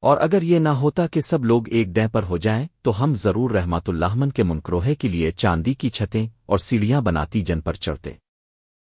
اور اگر یہ نہ ہوتا کہ سب لوگ ایک دہ پر ہو جائیں، تو ہم ضرور رحمت اللہمن کے منکروہے کے لیے چاندی کی چھتیں اور سیڑھیاں بناتی جن پر چڑھتے۔